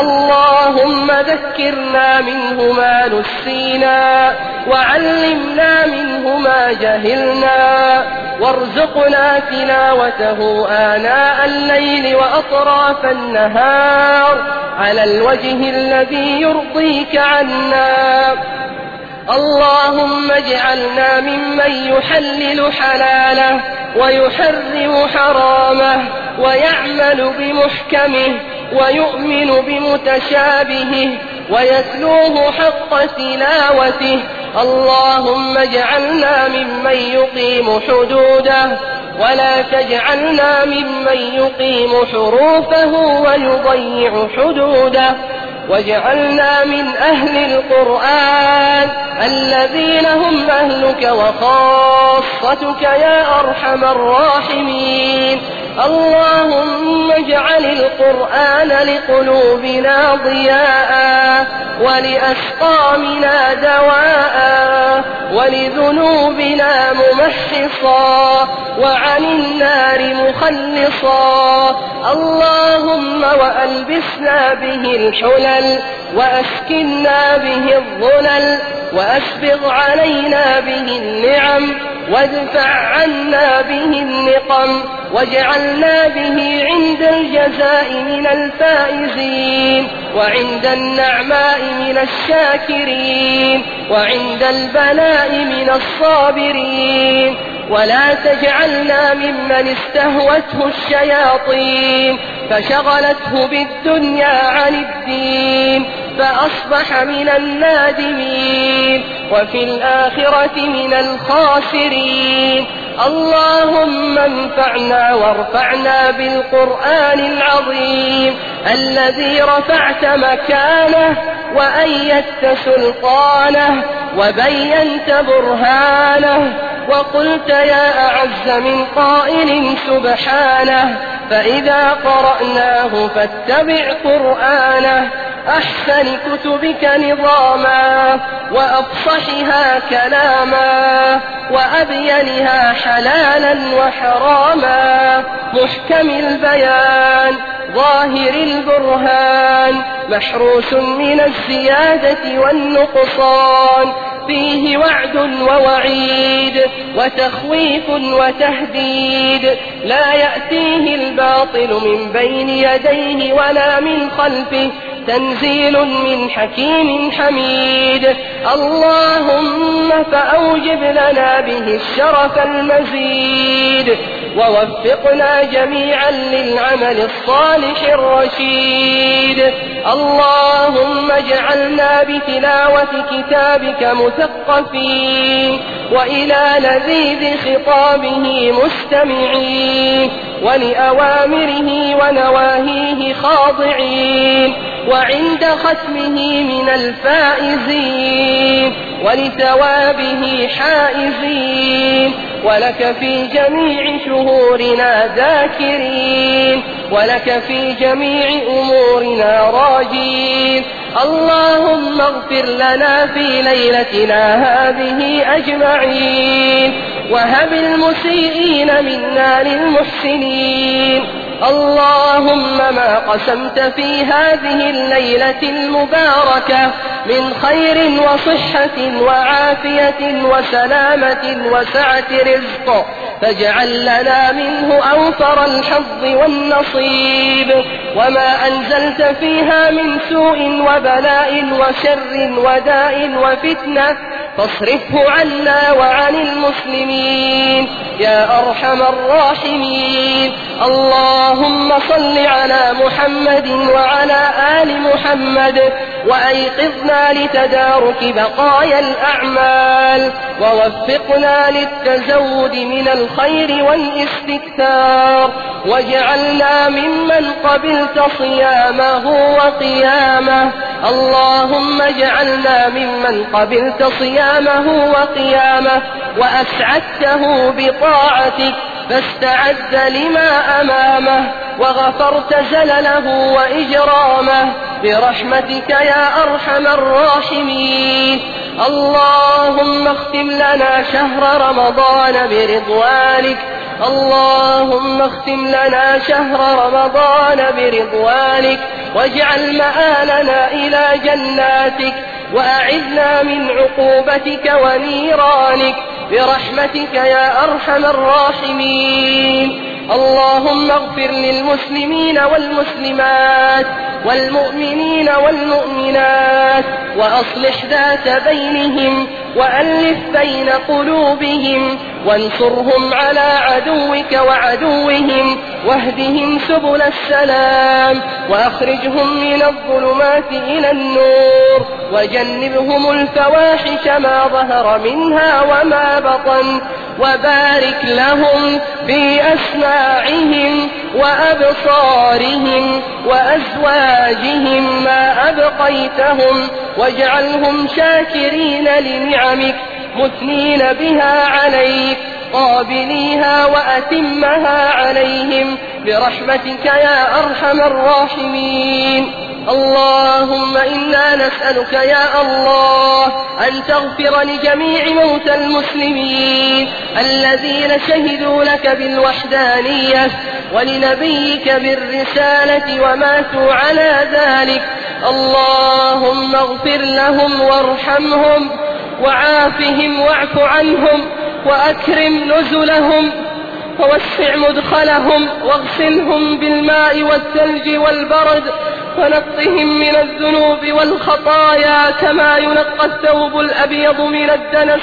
اللهم ذكرنا منه ما نسينا وعلمنا منه ما جهلنا وارزقنا تلاوته آناء الليل وأطراف النهار على الوجه الذي يرضيك عنا. اللهم اجعلنا ممن يحلل حلاله ويحرم حرامه ويعمل بمحكمه ويؤمن بمتشابهه ويتلوه حق تلاوته. اللهم اجعلنا ممن يقيم حدوده ولا تجعلنا ممن يقيم حروفه ويضيع حدوده. واجعلنا من أهل القرآن الذين هم أهلك وخاصتك يا أرحم الراحمين. اللهم اجعل القرآن لقلوبنا ضياء ولأسقامنا دواء ولذنوبنا ممحصا وعن النار مخلصا. اللهم وألبسنا به الحلل وأسكنا به الظلل وأسبغ علينا به النعم وادفع عنا به النقم واجعلنا به عند الجزاء من الفائزين وعند النعماء من الشاكرين وعند البلاء من الصابرين ولا تجعلنا ممن استهوته الشياطين فشغلته بالدنيا عن الدين فأصبح من النادمين وفي الآخرة من الخاسرين. اللهم انفعنا وارفعنا بالقرآن العظيم الذي رفعت مكانه وأيدت سلطانه وبينت برهانه وقلت يا أعز من قائل سبحانه فإذا قرأناه فاتبع قرآنه أحسن كتبك نظاما وأفصحها كلاما وأبينها حلالا وحراما محكم البيان ظاهر البرهان محروس من الزيادة والنقصان فيه وعد ووعيد وتخويف وتهديد لا يأتيه الباطل من بين يديه ولا من خلفه تنزيل من حكيم حميد. اللهم فأوجب لنا به الشرف المزيد. ووفقنا جميعا للعمل الصالح الرشيد. اللهم اجعلنا بتلاوة كتابك مثقفين. وإلى لذيذ خطابه مستمعين. ولأوامره ونواهيه خاضعين. وعند ختمه من الفائزين ولثوابه حائزين ولك في جميع شهورنا ذاكرين ولك في جميع أمورنا راجين اللهم اغفر لنا في ليلتنا هذه أجمعين وهب المسيئين منا للمحسنين اللهم ما قسمت في هذه الليلة المباركة من خير وصحة وعافية وسلامة وسعة رزق. فاجعل لنا منه أوفر الحظ والنصيب. وما أنزلت فيها من سوء وبلاء وشر وداء وفتنة فاصرفه عنا وعن المسلمين. يا أرحم الراحمين. اللهم صل على محمد وعلى آل محمد وأيقظنا لتدارك بقايا الأعمال ووفقنا للتزود من الخير والاستكثار واجعلنا ممن قبلت صيامه وقيامه اللهم اجعلنا ممن قبلت صيامه وقيامه وأسعدته بطاعتك فاستعد لما أمامه وغفرت زلله وإجرامه برحمتك يا أرحم الراحمين. اللهم اختم لنا شهر رمضان برضوانك. اللهم اختم لنا شهر رمضان برضوانك. واجعل مآلنا إلى جناتك وأعذنا من عقوبتك ونيرانك برحمتك يا أرحم الراحمين. اللهم اغفر للمسلمين والمسلمات والمؤمنين والمؤمنات وأصلح ذات بينهم وألف بين قلوبهم وانصرهم على عدوك وعدوهم واهدهم سبل السلام وأخرجهم من الظلمات إلى النور وجنبهم الفواحش ما ظهر منها وما بطن وبارك لهم في أسماعهم وأبصارهم وأزواجهم ما أبقيتهم واجعلهم شاكرين لنعمك مثنين بها عليك قابليها وأتمها عليهم برحمتك يا أرحم الراحمين اللهم إنا نسألك يا الله أن تغفر لجميع موتى المسلمين الذين شهدوا لك بالوحدانية ولنبيك بالرسالة وماتوا على ذلك. اللهم اغفر لهم وارحمهم وعافهم واعف عنهم وأكرم نزلهم ووسع مدخلهم واغسلهم بالماء والثلج والبرد ونقهم من الذنوب والخطايا كما ينقى الثوب الأبيض من الدنس.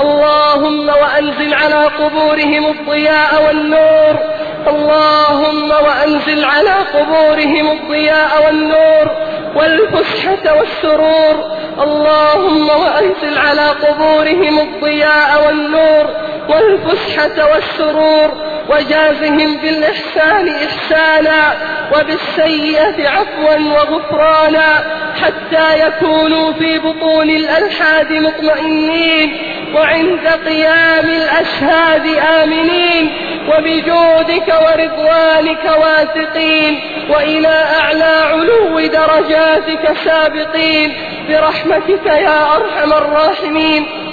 اللهم وأنزل على قبورهم الضياء والنور اللهم وأنزل على قبورهم الضياء والنور والفسحة والسرور. اللهم وأنزل على قبورهم الضياء والنور والفسحة والسرور. وجازهم بالإحسان إحسانا وبالسيئة عفوا وغفرانا حتى يكونوا في بطون الألحاد مطمئنين. وعند قيام الأشهاد آمنين. وبجودك ورضوانك واثقين وإلى أعلى علو درجاتك سابقين. برحمتك يا أرحم الراحمين.